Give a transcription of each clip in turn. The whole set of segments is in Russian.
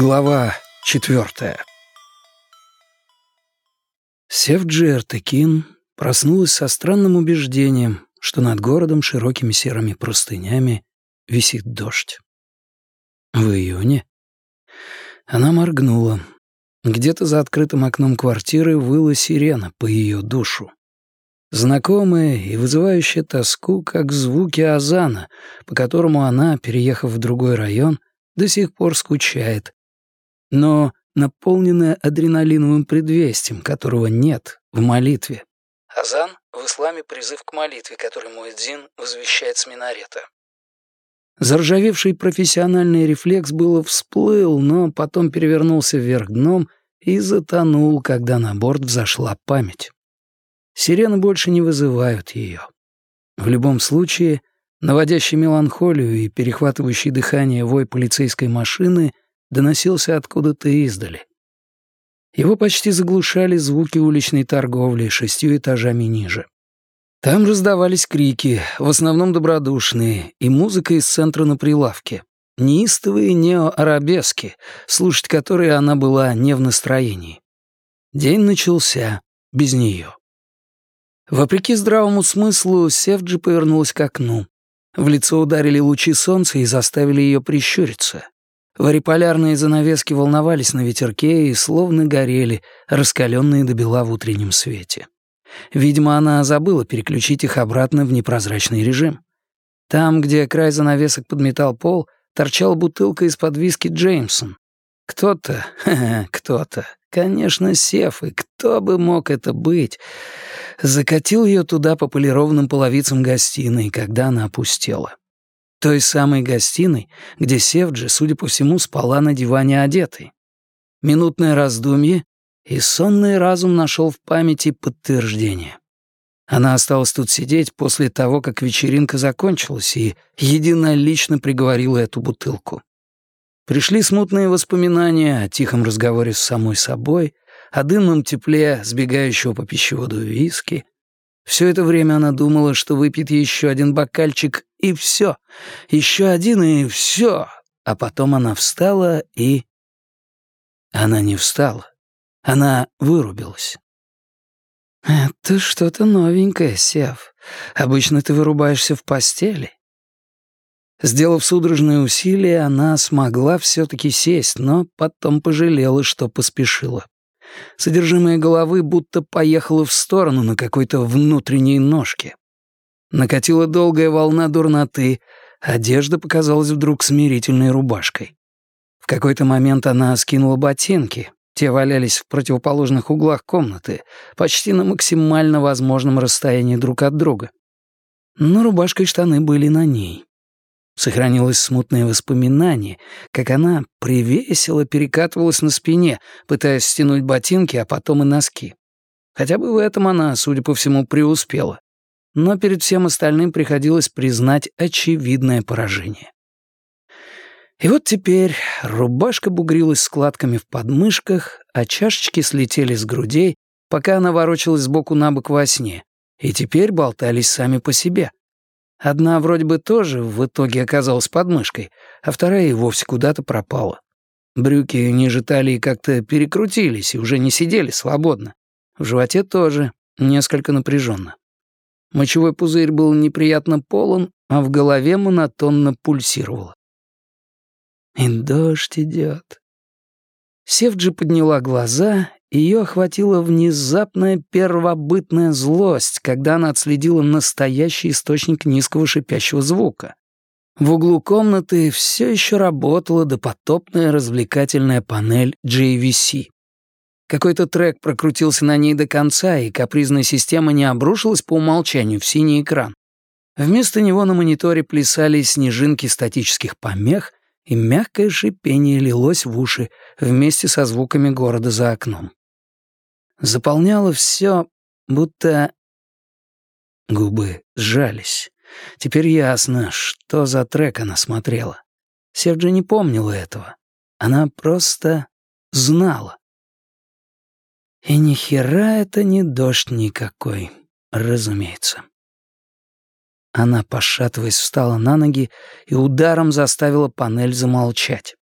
Глава четвертая Севджи Артекин проснулась со странным убеждением, что над городом широкими серыми простынями висит дождь. В июне она моргнула. Где-то за открытым окном квартиры выла сирена по ее душу. Знакомая и вызывающая тоску, как звуки азана, по которому она, переехав в другой район, до сих пор скучает, но наполненная адреналиновым предвестием, которого нет в молитве. Азан — в исламе призыв к молитве, который Муэдзин возвещает с минарета. Заржавевший профессиональный рефлекс было всплыл, но потом перевернулся вверх дном и затонул, когда на борт взошла память. Сирены больше не вызывают ее. В любом случае, наводящий меланхолию и перехватывающий дыхание вой полицейской машины — доносился откуда-то издали. Его почти заглушали звуки уличной торговли шестью этажами ниже. Там раздавались крики, в основном добродушные, и музыка из центра на прилавке. Неистовые неоарабески, слушать которые она была не в настроении. День начался без нее. Вопреки здравому смыслу, Севджи повернулась к окну. В лицо ударили лучи солнца и заставили ее прищуриться. Вариполярные занавески волновались на ветерке и словно горели, раскаленные до бела в утреннем свете. Видимо, она забыла переключить их обратно в непрозрачный режим. Там, где край занавесок подметал пол, торчала бутылка из-под виски Джеймсон. Кто-то, кто-то, конечно, Сеф, и кто бы мог это быть, закатил ее туда по полированным половицам гостиной, когда она опустела. Той самой гостиной, где Севджи, судя по всему, спала на диване одетой. Минутное раздумье, и сонный разум нашел в памяти подтверждение. Она осталась тут сидеть после того, как вечеринка закончилась, и единолично приговорила эту бутылку. Пришли смутные воспоминания о тихом разговоре с самой собой, о дымном тепле сбегающего по пищеводу виски — все это время она думала, что выпьет еще один бокальчик, и все. Еще один, и все. А потом она встала и... Она не встала. Она вырубилась. «Это что-то новенькое, Сев. Обычно ты вырубаешься в постели». Сделав судорожные усилия, она смогла все-таки сесть, но потом пожалела, что поспешила. Содержимое головы будто поехало в сторону на какой-то внутренней ножке. Накатила долгая волна дурноты, одежда показалась вдруг смирительной рубашкой. В какой-то момент она скинула ботинки, те валялись в противоположных углах комнаты, почти на максимально возможном расстоянии друг от друга. Но рубашка и штаны были на ней. Сохранилось смутное воспоминание, как она привесело перекатывалась на спине, пытаясь стянуть ботинки, а потом и носки. Хотя бы в этом она, судя по всему, преуспела. Но перед всем остальным приходилось признать очевидное поражение. И вот теперь рубашка бугрилась складками в подмышках, а чашечки слетели с грудей, пока она ворочалась сбоку на бок во сне, и теперь болтались сами по себе. Одна вроде бы тоже в итоге оказалась под мышкой, а вторая и вовсе куда-то пропала. Брюки ниже талии как-то перекрутились и уже не сидели свободно. В животе тоже несколько напряженно. Мочевой пузырь был неприятно полон, а в голове монотонно пульсировало. И дождь идет. Севджи подняла глаза ее охватила внезапная первобытная злость, когда она отследила настоящий источник низкого шипящего звука. В углу комнаты все еще работала допотопная развлекательная панель JVC. Какой-то трек прокрутился на ней до конца, и капризная система не обрушилась по умолчанию в синий экран. Вместо него на мониторе плясали снежинки статических помех, и мягкое шипение лилось в уши вместе со звуками города за окном заполняло все, будто... Губы сжались. Теперь ясно, что за трек она смотрела. Серджи не помнила этого. Она просто знала. И ни хера это не дождь никакой, разумеется. Она, пошатываясь, встала на ноги и ударом заставила панель замолчать.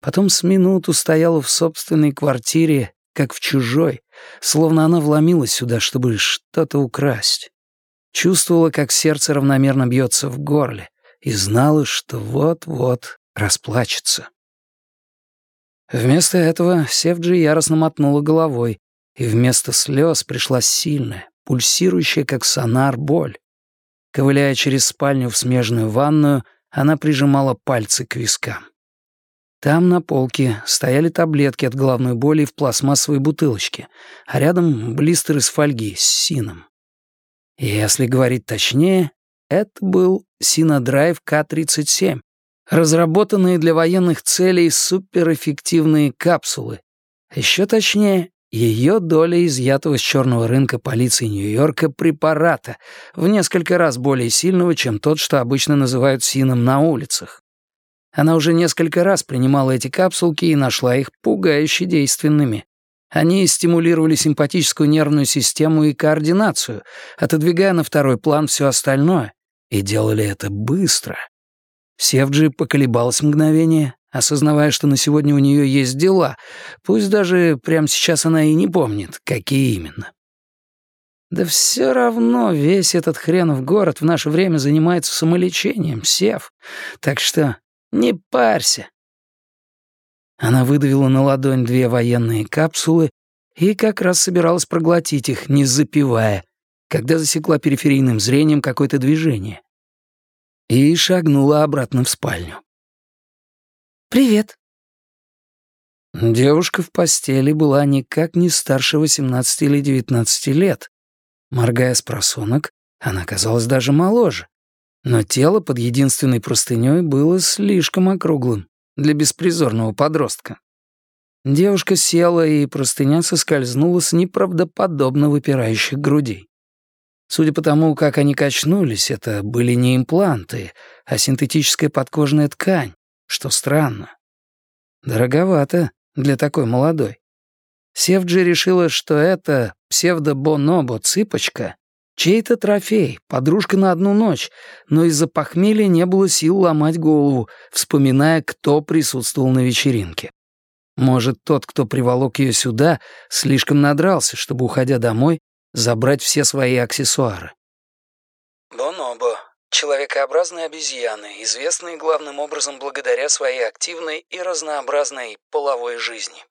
Потом с минуту стояла в собственной квартире, как в чужой, словно она вломилась сюда, чтобы что-то украсть. Чувствовала, как сердце равномерно бьется в горле, и знала, что вот-вот расплачется. Вместо этого Севджи яростно мотнула головой, и вместо слез пришла сильная, пульсирующая, как сонар, боль. Ковыляя через спальню в смежную ванную, она прижимала пальцы к вискам. Там на полке стояли таблетки от головной боли в пластмассовой бутылочке, а рядом блистер из фольги с сином. Если говорить точнее, это был Синодрайв К-37, разработанные для военных целей суперэффективные капсулы. Еще точнее, ее доля изъятого с черного рынка полиции Нью-Йорка препарата, в несколько раз более сильного, чем тот, что обычно называют сином на улицах. Она уже несколько раз принимала эти капсулки и нашла их пугающе действенными. Они стимулировали симпатическую нервную систему и координацию, отодвигая на второй план все остальное, и делали это быстро. Севджи поколебалась мгновение, осознавая, что на сегодня у нее есть дела, пусть даже прямо сейчас она и не помнит, какие именно. Да все равно весь этот хренов город в наше время занимается самолечением, Сев, так что не парься. Она выдавила на ладонь две военные капсулы и как раз собиралась проглотить их, не запивая, когда засекла периферийным зрением какое-то движение. И шагнула обратно в спальню. «Привет». Девушка в постели была никак не старше 18 или 19 лет. Моргая с просонок, она казалась даже моложе. Но тело под единственной простыней было слишком округлым для беспризорного подростка. Девушка села, и простыня соскользнула с неправдоподобно выпирающих грудей. Судя по тому, как они качнулись, это были не импланты, а синтетическая подкожная ткань, что странно. Дороговато для такой молодой. Севджи решила, что это псевдо-бонобо-цыпочка Чей-то трофей, подружка на одну ночь, но из-за похмелья не было сил ломать голову, вспоминая, кто присутствовал на вечеринке. Может, тот, кто приволок ее сюда, слишком надрался, чтобы, уходя домой, забрать все свои аксессуары. Бонобо — человекообразные обезьяны, известные главным образом благодаря своей активной и разнообразной половой жизни.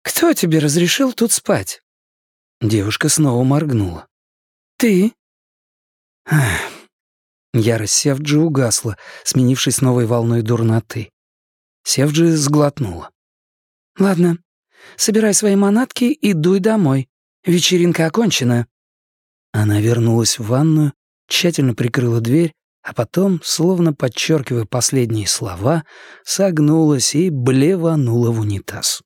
«Кто тебе разрешил тут спать?» Девушка снова моргнула. «Ты?» Ах. Ярость Севджи угасла, сменившись новой волной дурноты. Севджи сглотнула. «Ладно, собирай свои манатки и дуй домой. Вечеринка окончена». Она вернулась в ванную, тщательно прикрыла дверь, а потом, словно подчеркивая последние слова, согнулась и блеванула в унитаз.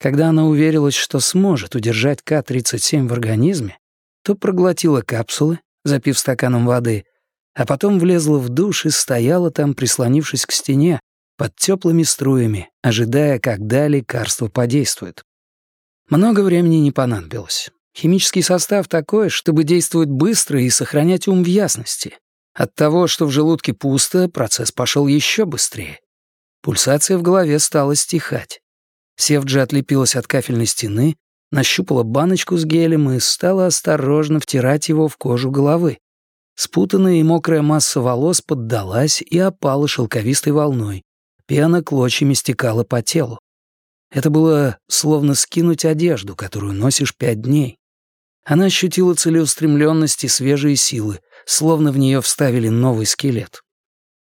Когда она уверилась, что сможет удержать К-37 в организме, то проглотила капсулы, запив стаканом воды, а потом влезла в душ и стояла там, прислонившись к стене, под теплыми струями, ожидая, когда лекарство подействует. Много времени не понадобилось. Химический состав такой, чтобы действовать быстро и сохранять ум в ясности. От того, что в желудке пусто, процесс пошел еще быстрее. Пульсация в голове стала стихать. Севджи отлепилась от кафельной стены, нащупала баночку с гелем и стала осторожно втирать его в кожу головы. Спутанная и мокрая масса волос поддалась и опала шелковистой волной. Пена клочьями стекала по телу. Это было словно скинуть одежду, которую носишь пять дней. Она ощутила целеустремленность и свежие силы, словно в нее вставили новый скелет.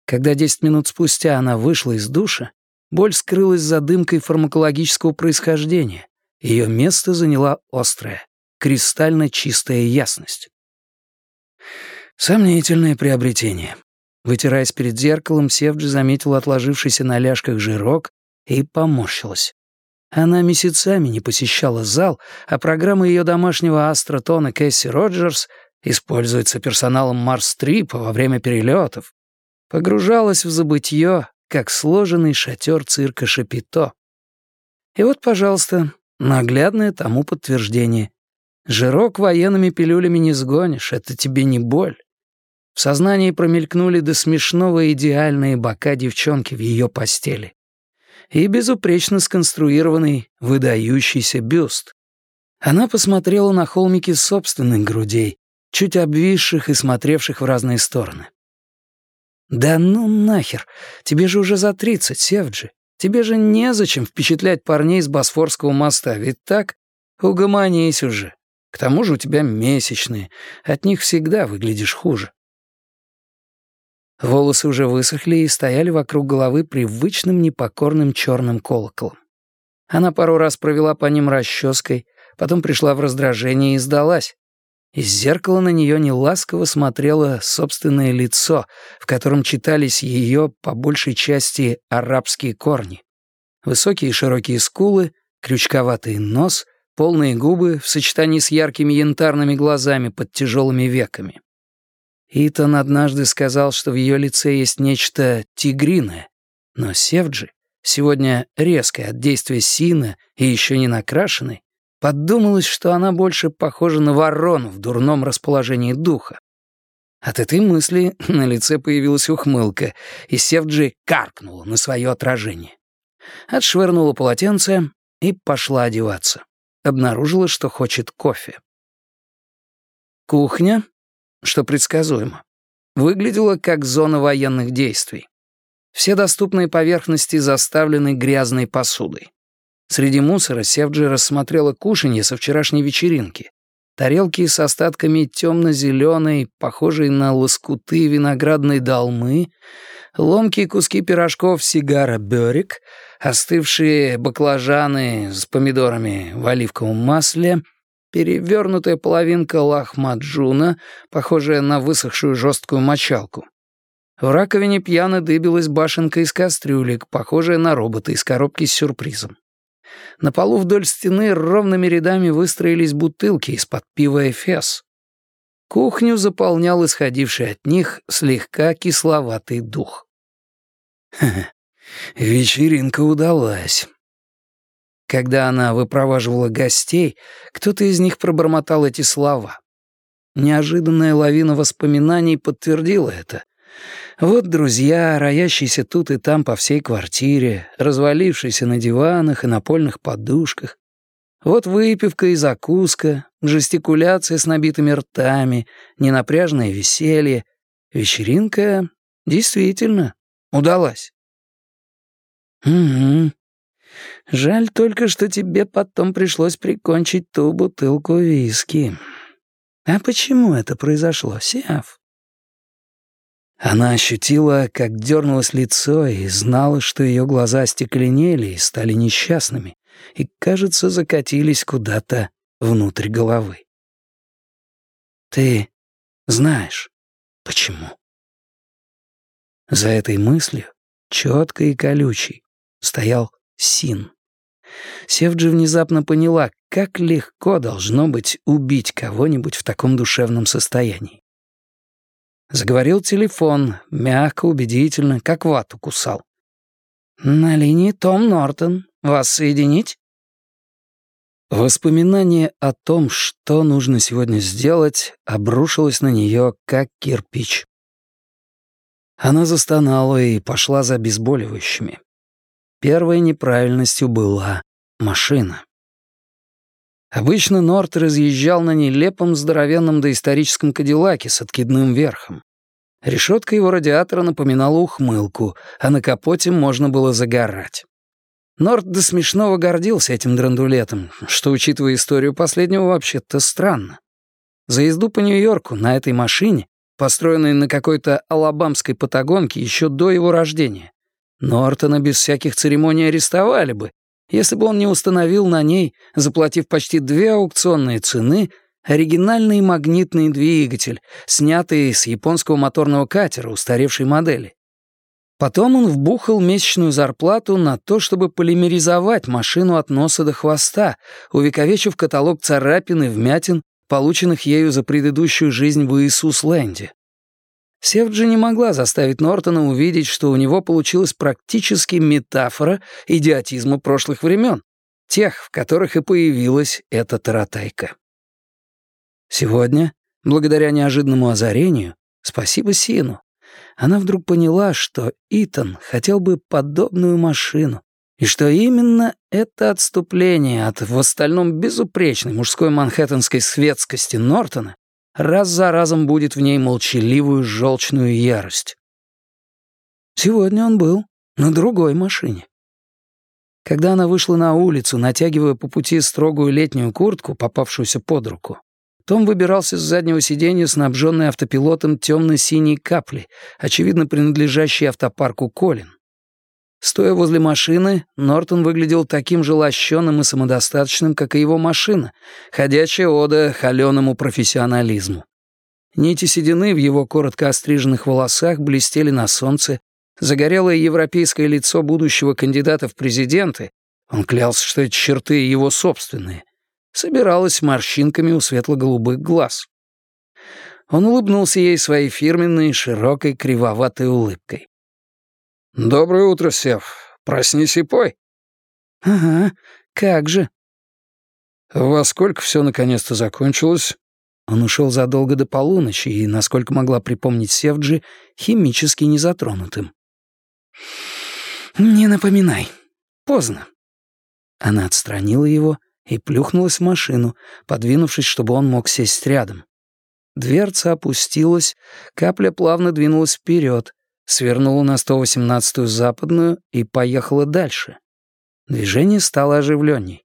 Когда десять минут спустя она вышла из душа, Боль скрылась за дымкой фармакологического происхождения. Ее место заняла острая, кристально чистая ясность. Сомнительное приобретение. Вытираясь перед зеркалом, Севджи заметила отложившийся на ляжках жирок и поморщилась. Она месяцами не посещала зал, а программа ее домашнего астротона Кэсси Роджерс используется персоналом Марс-Трипа во время перелетов. Погружалась в забытье, как сложенный шатер цирка Шапито. И вот, пожалуйста, наглядное тому подтверждение. Жирок военными пилюлями не сгонишь, это тебе не боль. В сознании промелькнули до смешного идеальные бока девчонки в ее постели. И безупречно сконструированный, выдающийся бюст. Она посмотрела на холмики собственных грудей, чуть обвисших и смотревших в разные стороны. «Да ну нахер! Тебе же уже за тридцать, Севджи. Тебе же незачем впечатлять парней с Босфорского моста, ведь так? Угомонись уже. К тому же у тебя месячные. От них всегда выглядишь хуже». Волосы уже высохли и стояли вокруг головы привычным непокорным черным колоколом. Она пару раз провела по ним расческой, потом пришла в раздражение и сдалась. Из зеркала на нее неласково смотрело собственное лицо, в котором читались ее, по большей части, арабские корни. Высокие широкие скулы, крючковатый нос, полные губы в сочетании с яркими янтарными глазами под тяжелыми веками. Итан однажды сказал, что в ее лице есть нечто тигриное, но Севджи, сегодня резкая от действия Сина и еще не накрашенной, Подумалось, что она больше похожа на ворону в дурном расположении духа. От этой мысли на лице появилась ухмылка, и Севджи каркнула на свое отражение. Отшвырнула полотенце и пошла одеваться. Обнаружила, что хочет кофе. Кухня, что предсказуемо, выглядела как зона военных действий. Все доступные поверхности заставлены грязной посудой. Среди мусора Севджи рассмотрела кушанье со вчерашней вечеринки. Тарелки с остатками темно-зеленой, похожей на лоскуты виноградной долмы, ломкие куски пирожков сигара «Бёрик», остывшие баклажаны с помидорами в оливковом масле, перевернутая половинка лахмаджуна, похожая на высохшую жесткую мочалку. В раковине пьяно дыбилась башенка из кастрюлек, похожая на робота из коробки с сюрпризом. На полу вдоль стены ровными рядами выстроились бутылки из-под пива «Эфес». Кухню заполнял исходивший от них слегка кисловатый дух. вечеринка удалась. Когда она выпроваживала гостей, кто-то из них пробормотал эти слова. Неожиданная лавина воспоминаний подтвердила это — вот друзья, роящиеся тут и там по всей квартире, развалившиеся на диванах и напольных подушках. Вот выпивка и закуска, жестикуляция с набитыми ртами, ненапряжное веселье. Вечеринка действительно удалась. «Угу. Жаль только, что тебе потом пришлось прикончить ту бутылку виски. А почему это произошло, Сиаф?» Она ощутила, как дернулось лицо, и знала, что ее глаза остекленели и стали несчастными, и, кажется, закатились куда-то внутрь головы. «Ты знаешь, почему?» За этой мыслью, четкой и колючей, стоял Син. Севджи внезапно поняла, как легко должно быть убить кого-нибудь в таком душевном состоянии. Заговорил телефон, мягко, убедительно, как вату кусал. «На линии Том Нортон. Вас соединить?» Воспоминание о том, что нужно сегодня сделать, обрушилось на нее, как кирпич. Она застонала и пошла за обезболивающими. Первой неправильностью была машина. Обычно Норт разъезжал на нелепом здоровенном доисторическом кадиллаке с откидным верхом. Решетка его радиатора напоминала ухмылку, а на капоте можно было загорать. Норт до смешного гордился этим драндулетом, что, учитывая историю последнего, вообще-то странно. За езду по Нью-Йорку на этой машине, построенной на какой-то алабамской патагонке еще до его рождения, Нортона без всяких церемоний арестовали бы, если бы он не установил на ней, заплатив почти две аукционные цены, оригинальный магнитный двигатель, снятый с японского моторного катера устаревшей модели. Потом он вбухал месячную зарплату на то, чтобы полимеризовать машину от носа до хвоста, увековечив каталог царапин и вмятин, полученных ею за предыдущую жизнь в Иисус-Ленде. Севджи не могла заставить Нортона увидеть, что у него получилась практически метафора идиотизма прошлых времен, тех, в которых и появилась эта таратайка. Сегодня, благодаря неожиданному озарению, Спасибо Сину. Она вдруг поняла, что Итан хотел бы подобную машину, и что именно это отступление от в остальном безупречной мужской манхэттенской светскости Нортона раз за разом будет в ней молчаливую желчную ярость. Сегодня он был на другой машине. Когда она вышла на улицу, натягивая по пути строгую летнюю куртку, попавшуюся под руку, том выбирался с заднего сиденья, снабженный автопилотом темно-синей капли, очевидно принадлежащей автопарку Колин. Стоя возле машины, Нортон выглядел таким же лощеным и самодостаточным, как и его машина, ходячая ода холеному профессионализму. Нити седины в его коротко остриженных волосах блестели на солнце, загорелое европейское лицо будущего кандидата в президенты, он клялся, что эти черты его собственные — собиралась морщинками у светло-голубых глаз. Он улыбнулся ей своей фирменной, широкой, кривоватой улыбкой. «Доброе утро, Сев. Проснись и пой». «Ага, как же». «Во сколько все наконец-то закончилось?» Он ушел задолго до полуночи и, насколько могла припомнить Севджи, химически незатронутым. «Не напоминай. Поздно». Она отстранила его и плюхнулась в машину, подвинувшись, чтобы он мог сесть рядом. Дверца опустилась, капля плавно двинулась вперед, свернула на 118-ю западную и поехала дальше. Движение стало оживленней.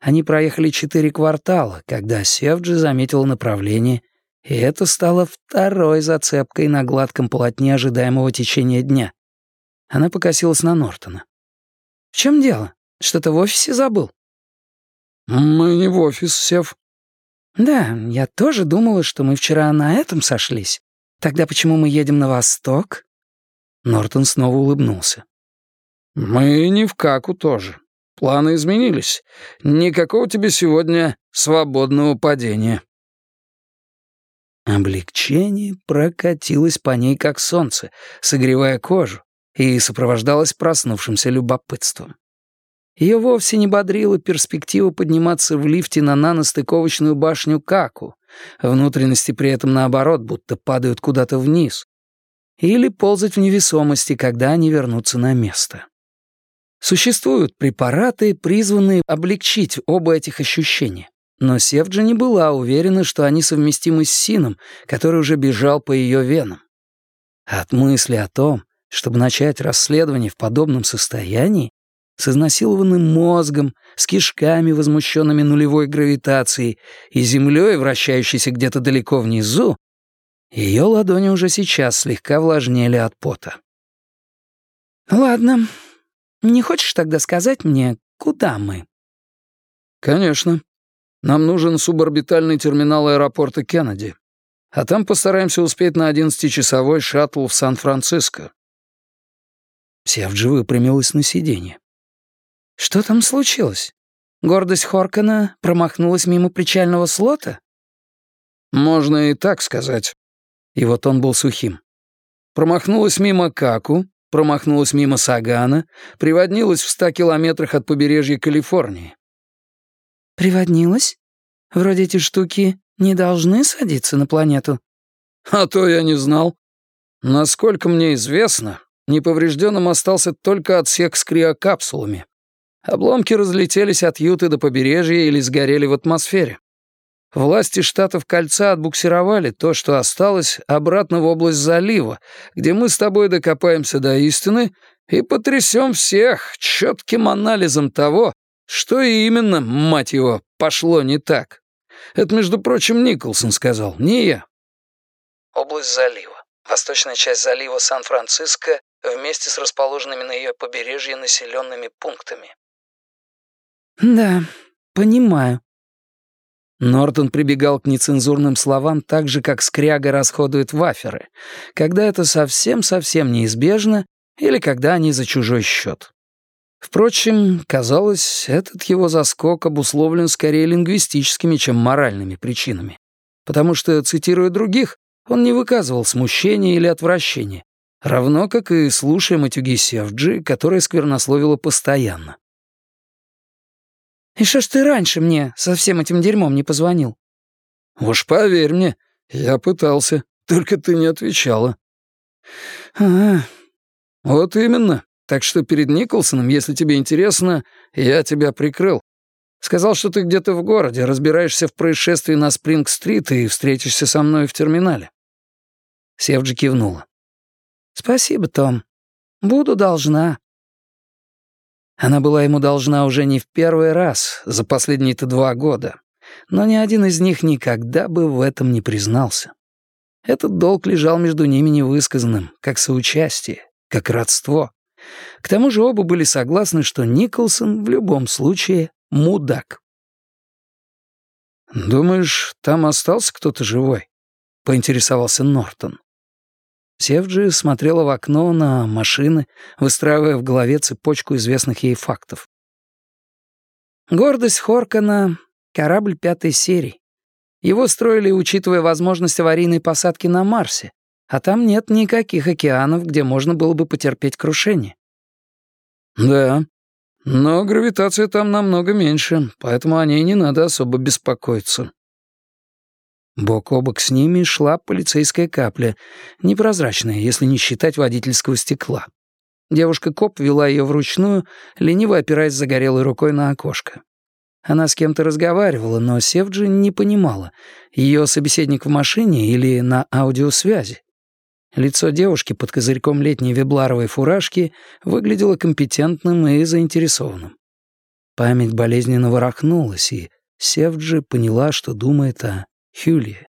Они проехали четыре квартала, когда Севджи заметила направление, и это стало второй зацепкой на гладком полотне ожидаемого течения дня. Она покосилась на Нортона. «В чем дело? Что-то в офисе забыл?» «Мы не в офис, Сев». «Да, я тоже думала, что мы вчера на этом сошлись. Тогда почему мы едем на восток?» Нортон снова улыбнулся. «Мы не в Каку тоже. Планы изменились. Никакого тебе сегодня свободного падения». Облегчение прокатилось по ней, как солнце, согревая кожу, и сопровождалось проснувшимся любопытством. Ее вовсе не бодрила перспектива подниматься в лифте на наностыковочную башню Каку, внутренности при этом наоборот, будто падают куда-то вниз, или ползать в невесомости, когда они вернутся на место. Существуют препараты, призванные облегчить оба этих ощущения. Но Севджи не была уверена, что они совместимы с Сином, который уже бежал по ее венам. От мысли о том, чтобы начать расследование в подобном состоянии, с изнасилованным мозгом, с кишками, возмущенными нулевой гравитацией, и землей, вращающейся где-то далеко внизу, ее ладони уже сейчас слегка влажнели от пота. «Ладно. Не хочешь тогда сказать мне, куда мы?» «Конечно. Нам нужен суборбитальный терминал аэропорта Кеннеди. А там постараемся успеть на 11-часовой шаттл в Сан-Франциско». Севджи выпрямилась на сиденье. Что там случилось? Гордость Хоркана промахнулась мимо причального слота? Можно и так сказать. И вот он был сухим. Промахнулась мимо Каку, промахнулась мимо Сагана, приводнилась в ста километрах от побережья Калифорнии. Приводнилась? Вроде эти штуки не должны садиться на планету. А то я не знал. Насколько мне известно, неповрежденным остался только отсек с криокапсулами. Обломки разлетелись от Юты до побережья или сгорели в атмосфере. Власти штатов Кольца отбуксировали то, что осталось, обратно в область залива, где мы с тобой докопаемся до истины и потрясем всех четким анализом того, что именно, мать его, пошло не так. Это, между прочим, Николсон сказал, не я. Область залива. Восточная часть залива Сан-Франциско вместе с расположенными на ее побережье населенными пунктами. «Да, понимаю». Нортон прибегал к нецензурным словам так же, как скряга расходует ваферы, когда это совсем-совсем неизбежно или когда они за чужой счет. Впрочем, казалось, этот его заскок обусловлен скорее лингвистическими, чем моральными причинами, потому что, цитируя других, он не выказывал смущения или отвращения, равно как и слушая матюги Севджи, которая сквернословила постоянно. И что ж ты раньше мне со всем этим дерьмом не позвонил?» «Уж поверь мне, я пытался. только ты не отвечала». «А, «Вот именно. Так что перед Николсоном, если тебе интересно, я тебя прикрыл. Сказал, что ты где-то в городе, разбираешься в происшествии на Спринг-стрит и встретишься со мной в терминале». Севджи кивнула. «Спасибо, Том. Буду должна». Она была ему должна уже не в первый раз за последние-то два года, но ни один из них никогда бы в этом не признался. Этот долг лежал между ними невысказанным, как соучастие, как родство. К тому же оба были согласны, что Николсон в любом случае мудак. «Думаешь, там остался кто-то живой?» — поинтересовался Нортон. Севджи смотрела в окно на машины, выстраивая в голове цепочку известных ей фактов. Гордость Хоркана — корабль пятой серии. Его строили, учитывая возможность аварийной посадки на Марсе, а там нет никаких океанов, где можно было бы потерпеть крушение. Да, но гравитация там намного меньше, поэтому о ней не надо особо беспокоиться. Бок о бок с ними шла полицейская капля, непрозрачная, если не считать водительского стекла. Девушка-коп вела ее вручную, лениво опираясь загорелой рукой на окошко. Она с кем-то разговаривала, но Севджи не понимала, ее собеседник в машине или на аудиосвязи. Лицо девушки под козырьком летней вебларовой фуражки выглядело компетентным и заинтересованным. Память болезненно ворохнулась, и Севджи поняла, что думает о Хюлье.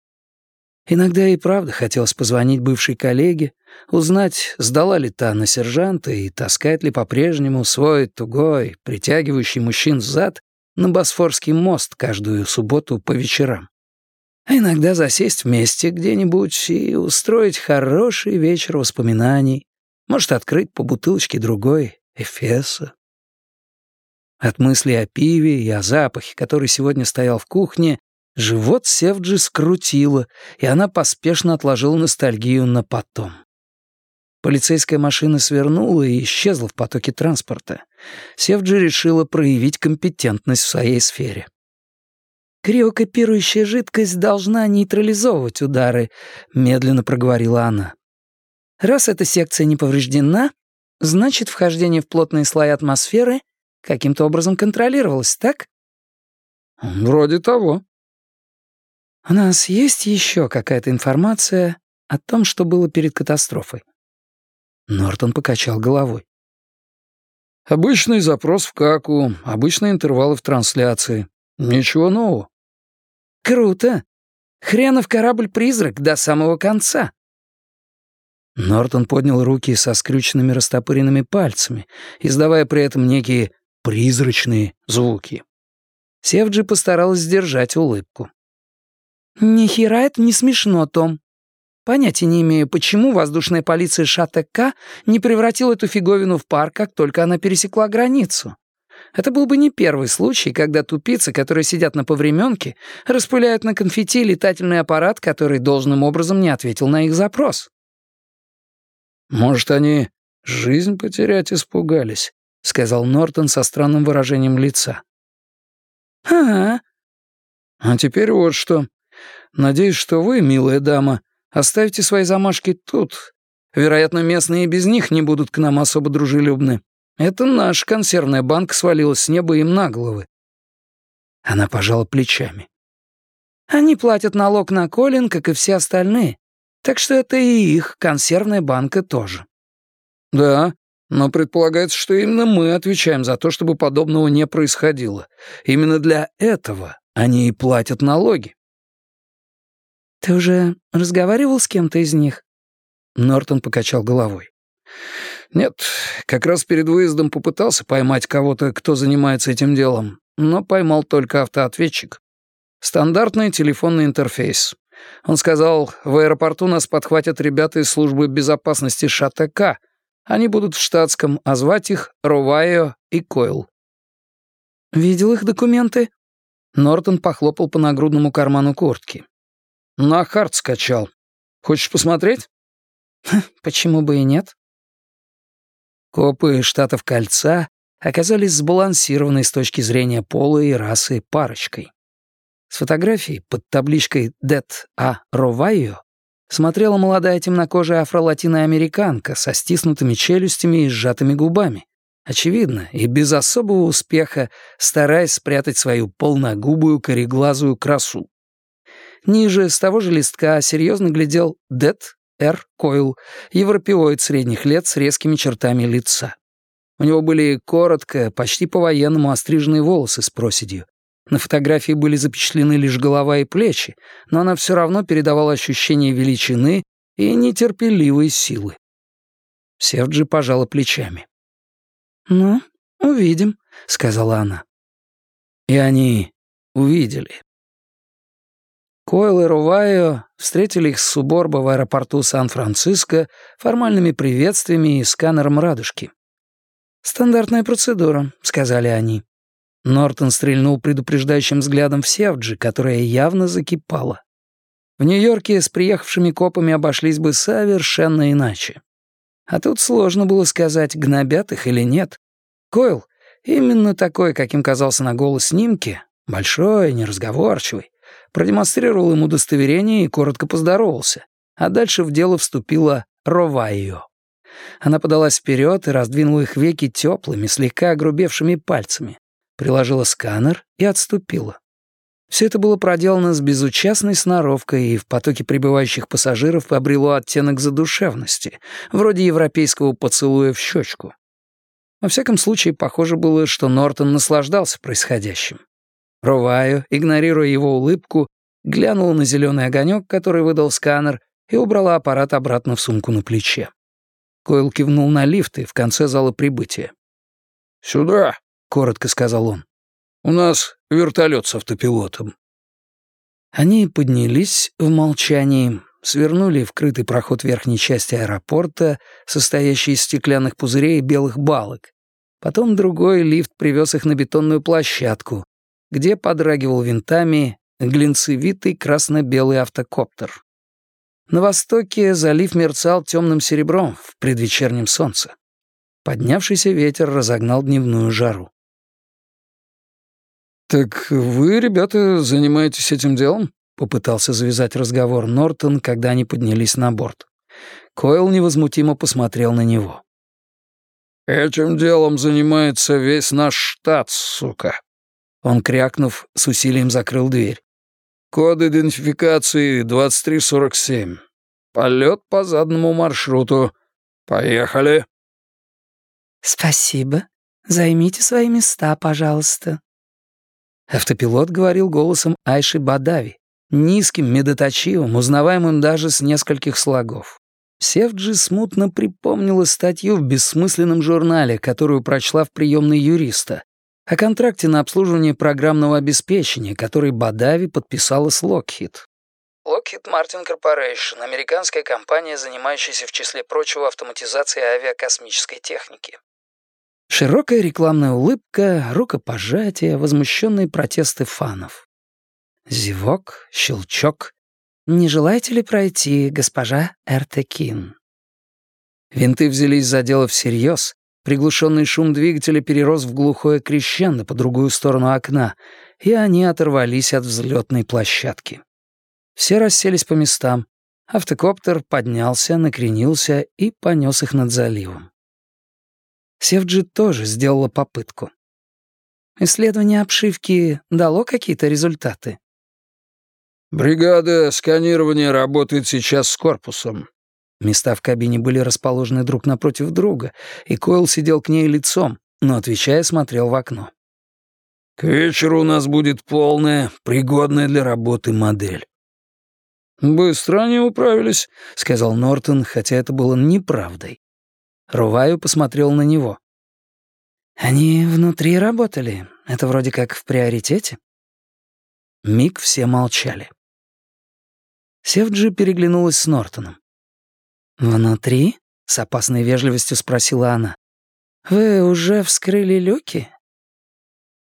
Иногда и правда хотелось позвонить бывшей коллеге, узнать, сдала ли та на сержанта и таскает ли по-прежнему свой тугой, притягивающий мужчин зад на Босфорский мост каждую субботу по вечерам. А иногда засесть вместе где-нибудь и устроить хороший вечер воспоминаний, может, открыть по бутылочке другой Эфеса. От мысли о пиве и о запахе, который сегодня стоял в кухне, Живот Севджи скрутило, и она поспешно отложила ностальгию на потом. Полицейская машина свернула и исчезла в потоке транспорта. Севджи решила проявить компетентность в своей сфере. «Криокопирующая жидкость должна нейтрализовывать удары», — медленно проговорила она. «Раз эта секция не повреждена, значит, вхождение в плотные слои атмосферы каким-то образом контролировалось, так?» «Вроде того», «У нас есть еще какая-то информация о том, что было перед катастрофой?» Нортон покачал головой. «Обычный запрос в КАКу, обычные интервалы в трансляции. Ничего нового». «Круто! Хренов корабль-призрак до самого конца!» Нортон поднял руки со скрюченными растопыренными пальцами, издавая при этом некие призрачные звуки. Севджи постаралась сдержать улыбку. «Ни хера это не смешно, Том. Понятия не имею, почему воздушная полиция ШАТК не превратила эту фиговину в пар, как только она пересекла границу. Это был бы не первый случай, когда тупицы, которые сидят на повременке, распыляют на конфетти летательный аппарат, который должным образом не ответил на их запрос. «Может, они жизнь потерять испугались», — сказал Нортон со странным выражением лица. «Ага». «А теперь вот что. Надеюсь, что вы, милая дама, оставите свои замашки тут. Вероятно, местные и без них не будут к нам особо дружелюбны. Это наша консервная банка свалилась с неба им на головы». Она пожала плечами. «Они платят налог на Колин, как и все остальные. Так что это и их консервная банка тоже». «Да, но предполагается, что именно мы отвечаем за то, чтобы подобного не происходило. Именно для этого они и платят налоги». «Ты уже разговаривал с кем-то из них?» Нортон покачал головой. «Нет, как раз перед выездом попытался поймать кого-то, кто занимается этим делом, но поймал только автоответчик. Стандартный телефонный интерфейс. Он сказал, в аэропорту нас подхватят ребята из службы безопасности ШАТК. Они будут в штатском, а звать их Ровайо и Койл». «Видел их документы?» Нортон похлопал по нагрудному карману куртки. На хард скачал. Хочешь посмотреть? Почему бы и нет? Копы штатов Кольца оказались сбалансированной с точки зрения пола и расы парочкой. С фотографией под табличкой «Дет А. Ровайо» смотрела молодая темнокожая афро-латиноамериканка со стиснутыми челюстями и сжатыми губами. Очевидно, и без особого успеха, стараясь спрятать свою полногубую кореглазую красу. Ниже, с того же листка, серьезно глядел Дед Р. Койл, европеоид средних лет с резкими чертами лица. У него были коротко, почти по-военному остриженные волосы с проседью. На фотографии были запечатлены лишь голова и плечи, но она все равно передавала ощущение величины и нетерпеливой силы. Севджи пожала плечами. «Ну, увидим», — сказала она. И они увидели. Койл и Рувайо встретили их с Суборбо в аэропорту Сан-Франциско формальными приветствиями и сканером радужки. «Стандартная процедура», — сказали они. Нортон стрельнул предупреждающим взглядом в Севджи, которая явно закипала. В Нью-Йорке с приехавшими копами обошлись бы совершенно иначе. А тут сложно было сказать, гнобят их или нет. Койл, именно такой, каким казался на голос снимке, большой, неразговорчивый, продемонстрировал ему удостоверение и коротко поздоровался. А дальше в дело вступила Ровайо. Она подалась вперед и раздвинула их веки теплыми, слегка огрубевшими пальцами, приложила сканер и отступила. Все это было проделано с безучастной сноровкой и в потоке прибывающих пассажиров обрело оттенок задушевности, вроде европейского поцелуя в щечку. Во всяком случае, похоже было, что Нортон наслаждался происходящим. Роваю, игнорируя его улыбку, глянула на зеленый огонек, который выдал сканер, и убрала аппарат обратно в сумку на плече. Койл кивнул на лифты в конце зала прибытия. «Сюда», — коротко сказал он. «У нас вертолет с автопилотом». Они поднялись в молчании, свернули в крытый проход верхней части аэропорта, состоящий из стеклянных пузырей и белых балок. Потом другой лифт привез их на бетонную площадку, где подрагивал винтами глинцевитый красно-белый автокоптер. На востоке залив мерцал темным серебром в предвечернем солнце. Поднявшийся ветер разогнал дневную жару. «Так вы, ребята, занимаетесь этим делом?» — попытался завязать разговор Нортон, когда они поднялись на борт. Койл невозмутимо посмотрел на него. «Этим делом занимается весь наш штат, сука». Он, крякнув, с усилием закрыл дверь. Код идентификации 2347. Полет по заданному маршруту. Поехали. Спасибо. Займите свои места, пожалуйста. Автопилот говорил голосом Айши Бадави, низким, медоточивым, узнаваемым даже с нескольких слогов. Севджи смутно припомнила статью в бессмысленном журнале, которую прочла в приемной юриста, о контракте на обслуживание программного обеспечения, который Бадави подписала с Lockheed. Lockheed Martin Corporation — американская компания, занимающаяся в числе прочего автоматизацией авиакосмической техники. Широкая рекламная улыбка, рукопожатие, возмущенные протесты фанов. Зевок, щелчок. «Не желаете ли пройти, госпожа Эртекин?» Винты взялись за дело всерьез, Приглушенный шум двигателя перерос в глухое крещендо по другую сторону окна, и они оторвались от взлетной площадки. Все расселись по местам. Автокоптер поднялся, накренился и понес их над заливом. Севджи тоже сделала попытку. Исследование обшивки дало какие-то результаты? «Бригада сканирования работает сейчас с корпусом. Места в кабине были расположены друг напротив друга, и Койл сидел к ней лицом, но, отвечая, смотрел в окно. «К вечеру у нас будет полная, пригодная для работы модель». «Быстро они управились», — сказал Нортон, хотя это было неправдой. Руваю посмотрел на него. «Они внутри работали. Это вроде как в приоритете?» Миг все молчали. Севджи переглянулась с Нортоном. «Внутри?» — с опасной вежливостью спросила она. «Вы уже вскрыли люки?»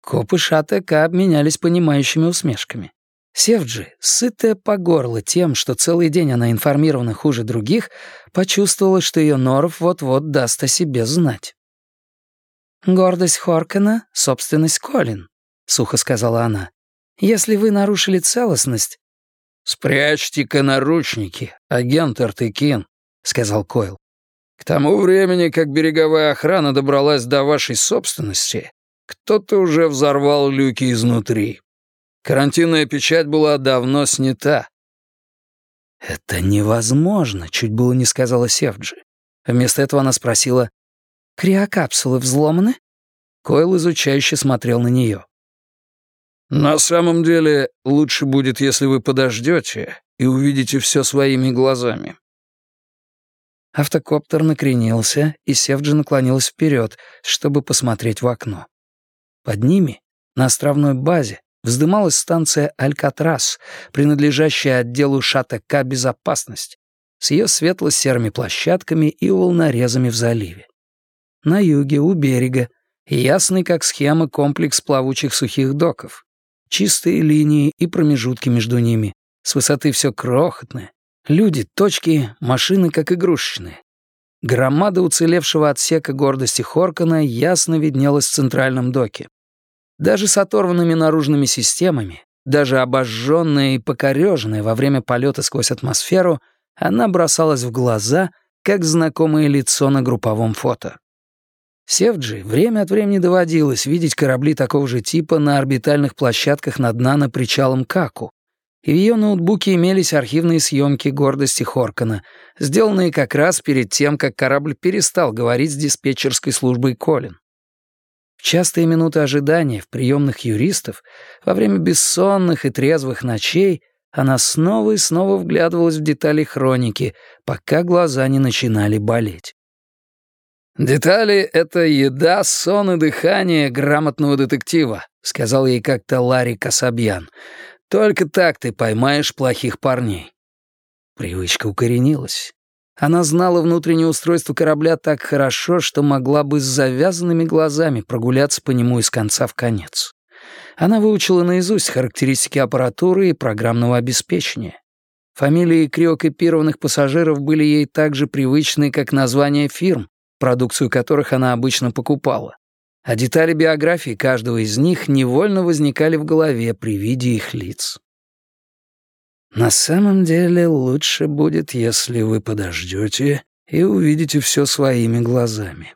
Копы ШАТК обменялись понимающими усмешками. Севджи, сытая по горло тем, что целый день она информирована хуже других, почувствовала, что ее норов вот-вот даст о себе знать. «Гордость Хоркана — собственность Колин», — сухо сказала она. «Если вы нарушили целостность, «Спрячьте-ка наручники, агент Артыкин», — сказал Койл. «К тому времени, как береговая охрана добралась до вашей собственности, кто-то уже взорвал люки изнутри. Карантинная печать была давно снята». «Это невозможно», — чуть было не сказала Севджи. Вместо этого она спросила, «Криокапсулы взломаны?» Койл изучающе смотрел на нее. «На самом деле, лучше будет, если вы подождете и увидите все своими глазами». Автокоптер накренился, и Севджи наклонилась вперед, чтобы посмотреть в окно. Под ними, на островной базе, вздымалась станция «Алькатрас», принадлежащая отделу ШАТК «Безопасность», с ее светло-серыми площадками и волнорезами в заливе. На юге, у берега, ясный как схема комплекс плавучих сухих доков. Чистые линии и промежутки между ними. С высоты все крохотное. Люди, точки, машины как игрушечные. Громада уцелевшего отсека гордости Хоркана ясно виднелась в центральном доке. Даже с оторванными наружными системами, даже обожженная и покореженная во время полета сквозь атмосферу, она бросалась в глаза, как знакомое лицо на групповом фото. Севджи время от времени доводилось видеть корабли такого же типа на орбитальных площадках над нано-причалом Каку, и в ее ноутбуке имелись архивные съемки гордости Хоркана, сделанные как раз перед тем, как корабль перестал говорить с диспетчерской службой Колин. В частые минуты ожидания в приемных юристов, во время бессонных и трезвых ночей, она снова и снова вглядывалась в детали хроники, пока глаза не начинали болеть. «Детали — это еда, сон и дыхание грамотного детектива», — сказал ей как-то Ларри Касабьян. «Только так ты поймаешь плохих парней». Привычка укоренилась. Она знала внутреннее устройство корабля так хорошо, что могла бы с завязанными глазами прогуляться по нему из конца в конец. Она выучила наизусть характеристики аппаратуры и программного обеспечения. Фамилии криокопированных пассажиров были ей так же привычны, как названия фирм, продукцию которых она обычно покупала. А детали биографии каждого из них невольно возникали в голове при виде их лиц. На самом деле лучше будет, если вы подождете и увидите все своими глазами.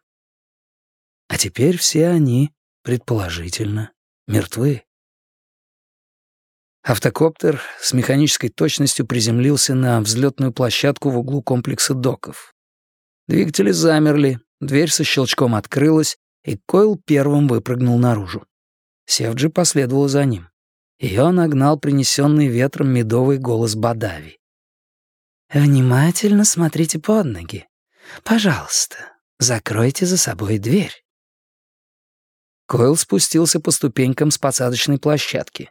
А теперь все они, предположительно, мертвы. Автокоптер с механической точностью приземлился на взлетную площадку в углу комплекса доков. Двигатели замерли, дверь со щелчком открылась, и Койл первым выпрыгнул наружу. Севджи последовал за ним. Ее нагнал принесенный ветром медовый голос Бадави. «Внимательно смотрите под ноги. Пожалуйста, закройте за собой дверь». Койл спустился по ступенькам с посадочной площадки.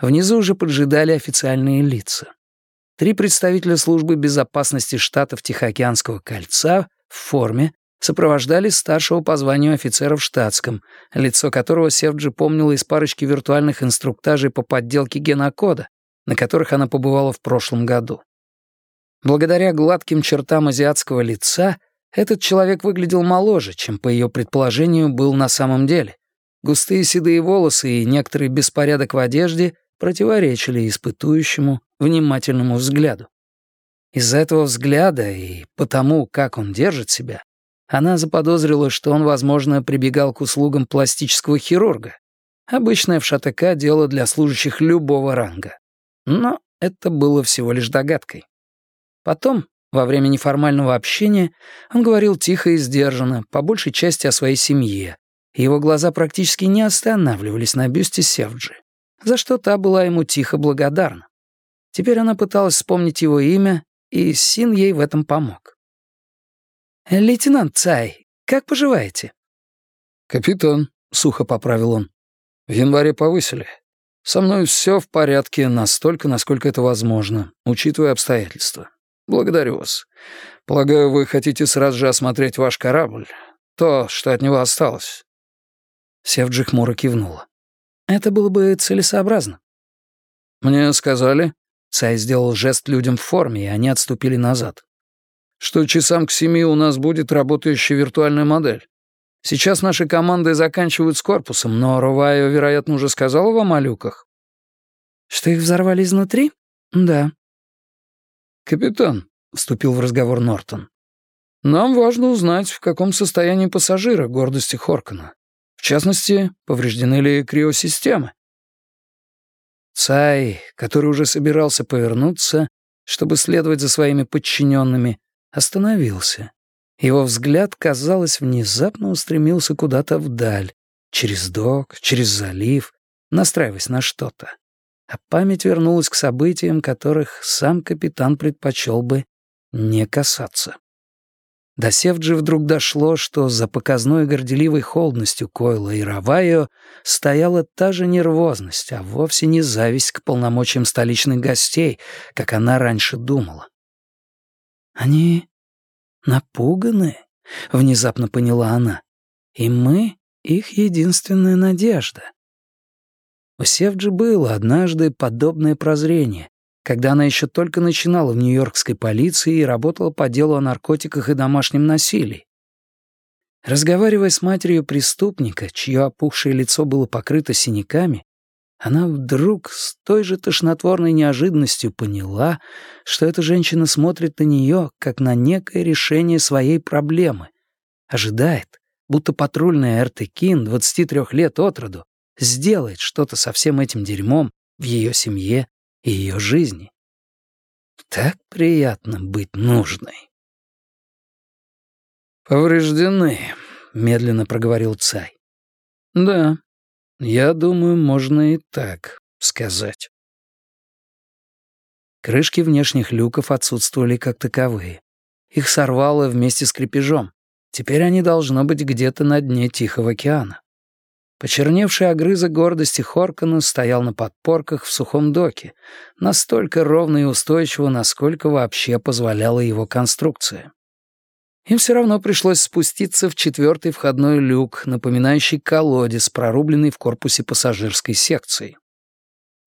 Внизу уже поджидали официальные лица. Три представителя службы безопасности штатов Тихоокеанского кольца в форме сопровождали старшего по званию офицера в штатском, лицо которого Севджи помнила из парочки виртуальных инструктажей по подделке генокода, на которых она побывала в прошлом году. Благодаря гладким чертам азиатского лица этот человек выглядел моложе, чем, по ее предположению, был на самом деле. Густые седые волосы и некоторый беспорядок в одежде противоречили испытующему, внимательному взгляду. Из-за этого взгляда и потому, как он держит себя, она заподозрила, что он, возможно, прибегал к услугам пластического хирурга. Обычное в ШАТК дело для служащих любого ранга. Но это было всего лишь догадкой. Потом, во время неформального общения, он говорил тихо и сдержанно, по большей части о своей семье. Его глаза практически не останавливались на бюсте Севджи, за что та была ему тихо благодарна. Теперь она пыталась вспомнить его имя, и Син ей в этом помог. «Лейтенант Цай, как поживаете?» «Капитан», — сухо поправил он. «В январе повысили. Со мной все в порядке настолько, насколько это возможно, учитывая обстоятельства. Благодарю вас. Полагаю, вы хотите сразу же осмотреть ваш корабль, то, что от него осталось». Севджи хмуро кивнула. «Это было бы целесообразно». «Мне сказали...» Цай сделал жест людям в форме, и они отступили назад что часам к семи у нас будет работающая виртуальная модель. Сейчас наши команды заканчивают с корпусом, но Рувайо, вероятно, уже сказала вам о люках. Что их взорвали изнутри? «Да». «Капитан», — вступил в разговор Нортон, — «нам важно узнать, в каком состоянии пассажира гордости Хоркана. В частности, повреждены ли криосистемы?» Цай, который уже собирался повернуться, чтобы следовать за своими подчиненными, остановился. Его взгляд, казалось, внезапно устремился куда-то вдаль, через док, через залив, настраиваясь на что-то. А память вернулась к событиям, которых сам капитан предпочел бы не касаться. До Севджи вдруг дошло, что за показной горделивой холодностью Койла и Равайо стояла та же нервозность, а вовсе не зависть к полномочиям столичных гостей, как она раньше думала. «Они напуганы», — внезапно поняла она, — «и мы — их единственная надежда». У Севджи было однажды подобное прозрение, когда она еще только начинала в нью-йоркской полиции и работала по делу о наркотиках и домашнем насилии. Разговаривая с матерью преступника, чье опухшее лицо было покрыто синяками, она вдруг с той же тошнотворной неожиданностью поняла, что эта женщина смотрит на нее, как на некое решение своей проблемы. Ожидает, будто патрульная Эртекин, 23 лет от роду, сделает что-то со всем этим дерьмом в ее семье и ее жизни. Так приятно быть нужной. «Повреждены», — медленно проговорил Цай. «Да, я думаю, можно и так сказать». Крышки внешних люков отсутствовали как таковые. Их сорвало вместе с крепежом. Теперь они должно быть где-то на дне Тихого океана. Почерневший огрызок гордости Хоркана стоял на подпорках в сухом доке, настолько ровно и устойчиво, насколько вообще позволяла его конструкция. Им все равно пришлось спуститься в четвертый входной люк, напоминающий колодец, прорубленный в корпусе пассажирской секции.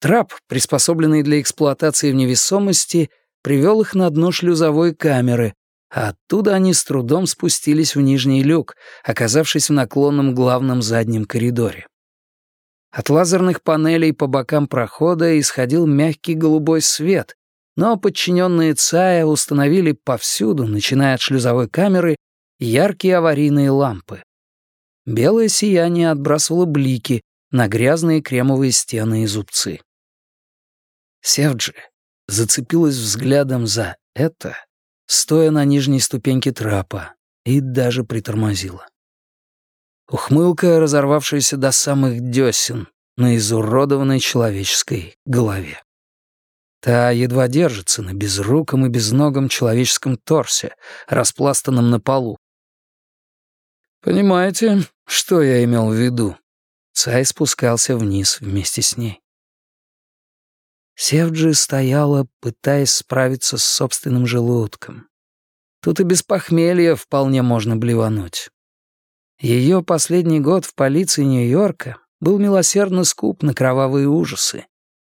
Трап, приспособленный для эксплуатации в невесомости, привел их на дно шлюзовой камеры, а оттуда они с трудом спустились в нижний люк, оказавшись в наклонном главном заднем коридоре. От лазерных панелей по бокам прохода исходил мягкий голубой свет, но подчиненные ЦАЯ установили повсюду, начиная от шлюзовой камеры, яркие аварийные лампы. Белое сияние отбрасывало блики на грязные кремовые стены и зубцы. Севджи зацепилась взглядом за это — стоя на нижней ступеньке трапа, и даже притормозила. Ухмылка, разорвавшаяся до самых десен на изуродованной человеческой голове. Та едва держится на безруком и безногом человеческом торсе, распластанном на полу. «Понимаете, что я имел в виду?» Цай спускался вниз вместе с ней. Севджи стояла, пытаясь справиться с собственным желудком. Тут и без похмелья вполне можно блевануть. Ее последний год в полиции Нью-Йорка был милосердно скуп на кровавые ужасы.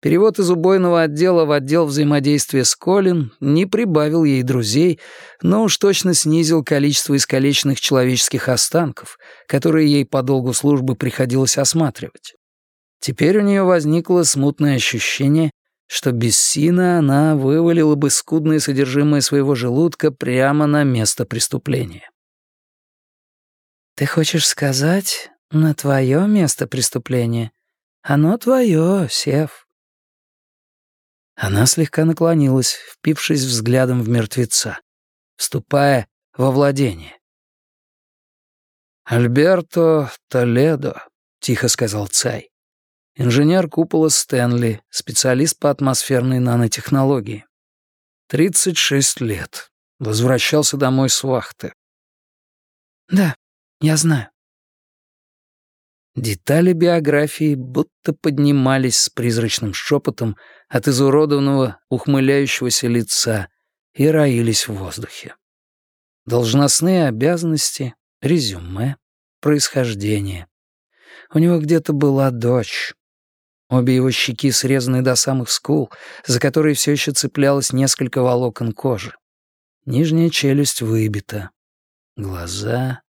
Перевод из убойного отдела в отдел взаимодействия с Колин не прибавил ей друзей, но уж точно снизил количество искалеченных человеческих останков, которые ей по долгу службы приходилось осматривать. Теперь у нее возникло смутное ощущение, что без сина она вывалила бы скудное содержимое своего желудка прямо на место преступления. «Ты хочешь сказать, на твое место преступления? Оно твое, Сев». Она слегка наклонилась, впившись взглядом в мертвеца, вступая во владение. «Альберто Толедо», — тихо сказал Цай. Инженер купола Стэнли, специалист по атмосферной нанотехнологии. 36 лет. Возвращался домой с вахты. Да, я знаю. Детали биографии будто поднимались с призрачным шепотом от изуродованного, ухмыляющегося лица и роились в воздухе. Должностные обязанности, резюме, происхождение. У него где-то была дочь. Обе его щеки срезаны до самых скул, за которые все еще цеплялось несколько волокон кожи. Нижняя челюсть выбита. Глаза...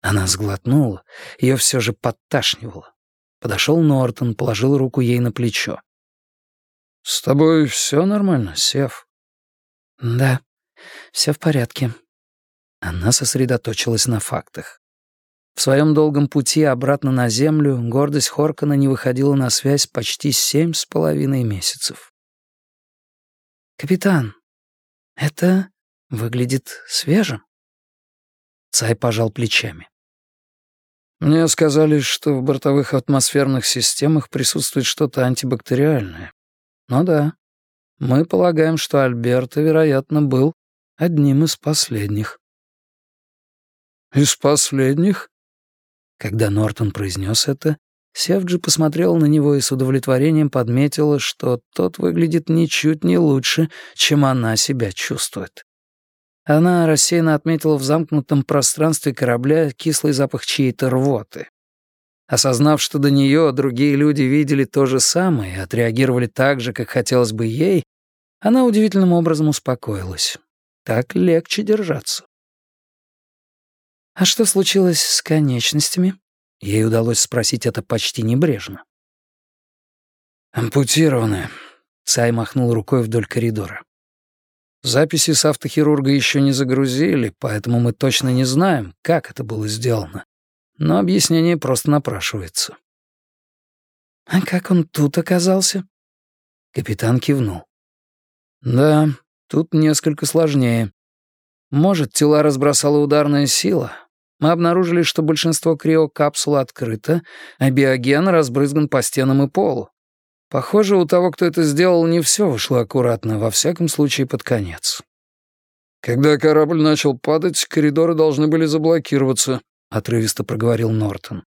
Она сглотнула, ее все же подташнивало. Подошел Нортон, положил руку ей на плечо. «С тобой все нормально, Сев?» «Да, все в порядке». Она сосредоточилась на фактах. В своем долгом пути обратно на Землю гордость Хоркана не выходила на связь почти семь с половиной месяцев. «Капитан, это выглядит свежим?» Цай пожал плечами. «Мне сказали, что в бортовых атмосферных системах присутствует что-то антибактериальное. Ну да, мы полагаем, что Альберто, вероятно, был одним из последних». «Из последних?» Когда Нортон произнес это, Севджи посмотрела на него и с удовлетворением подметила, что тот выглядит ничуть не лучше, чем она себя чувствует. Она рассеянно отметила в замкнутом пространстве корабля кислый запах чьей-то рвоты. Осознав, что до нее другие люди видели то же самое и отреагировали так же, как хотелось бы ей, она удивительным образом успокоилась. Так легче держаться. «А что случилось с конечностями?» Ей удалось спросить это почти небрежно. «Ампутированы», — Цай махнул рукой вдоль коридора. Записи с автохирурга еще не загрузили, поэтому мы точно не знаем, как это было сделано. Но объяснение просто напрашивается. «А как он тут оказался?» Капитан кивнул. «Да, тут несколько сложнее. Может, тела разбросала ударная сила. Мы обнаружили, что большинство криокапсул открыто, а биоген разбрызган по стенам и полу. Похоже, у того, кто это сделал, не все вышло аккуратно, во всяком случае под конец. «Когда корабль начал падать, коридоры должны были заблокироваться», — отрывисто проговорил Нортон.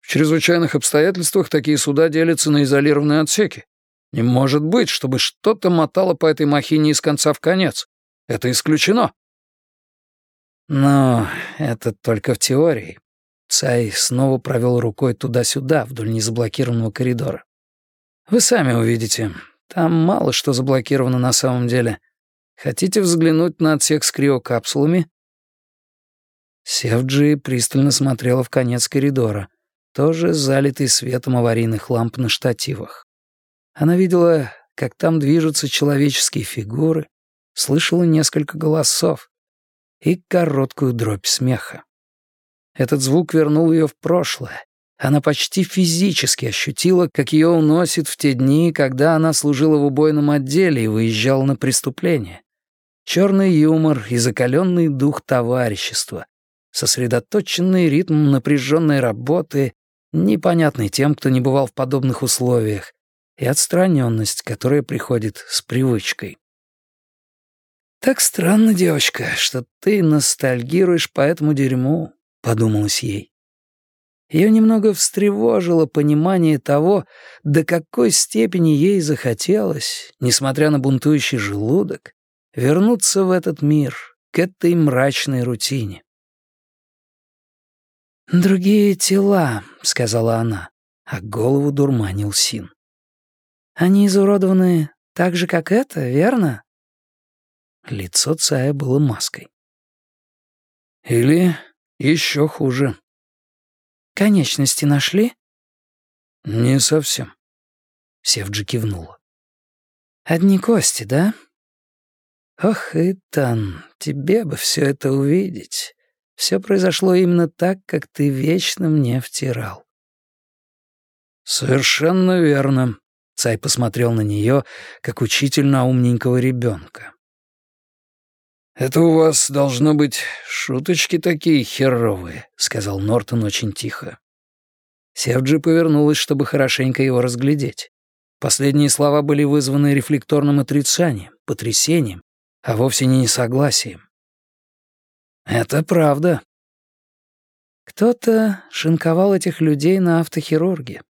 «В чрезвычайных обстоятельствах такие суда делятся на изолированные отсеки. Не может быть, чтобы что-то мотало по этой махине из конца в конец. Это исключено». «Но это только в теории». Цай снова провел рукой туда-сюда, вдоль незаблокированного коридора. Вы сами увидите. Там мало что заблокировано на самом деле. Хотите взглянуть на отсек с криокапсулами?» Севджи пристально смотрела в конец коридора, тоже залитый светом аварийных ламп на штативах. Она видела, как там движутся человеческие фигуры, слышала несколько голосов и короткую дробь смеха. Этот звук вернул ее в прошлое, она почти физически ощутила, как ее уносит в те дни, когда она служила в убойном отделе и выезжала на преступление. Черный юмор и закаленный дух товарищества, сосредоточенный ритм напряженной работы, непонятный тем, кто не бывал в подобных условиях, и отстраненность, которая приходит с привычкой. «Так странно, девочка, что ты ностальгируешь по этому дерьму», — подумалось ей. Ее немного встревожило понимание того, до какой степени ей захотелось, несмотря на бунтующий желудок, вернуться в этот мир, к этой мрачной рутине. «Другие тела», — сказала она, а голову дурманил Син. «Они изуродованы так же, как это, верно?» Лицо Цая было маской. «Или еще хуже», «Конечности нашли?» «Не совсем», — Севджи кивнула. «Одни кости, да?» «Ох, Итан, тебе бы все это увидеть. Все произошло именно так, как ты вечно мне втирал». «Совершенно верно», — Цай посмотрел на нее, как учитель на умненького ребенка. «Это у вас, должно быть, шуточки такие херовые», — сказал Нортон очень тихо. Севджи повернулась, чтобы хорошенько его разглядеть. Последние слова были вызваны рефлекторным отрицанием, потрясением, а вовсе не несогласием. «Это правда», кто-то шинковал этих людей на автохирурге.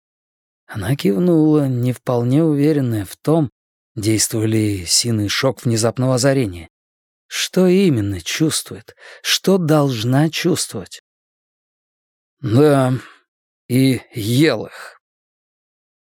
Она кивнула, не вполне уверенная в том, действовали сильный шок внезапного озарения, что именно чувствует? Что должна чувствовать? Да, и ел их.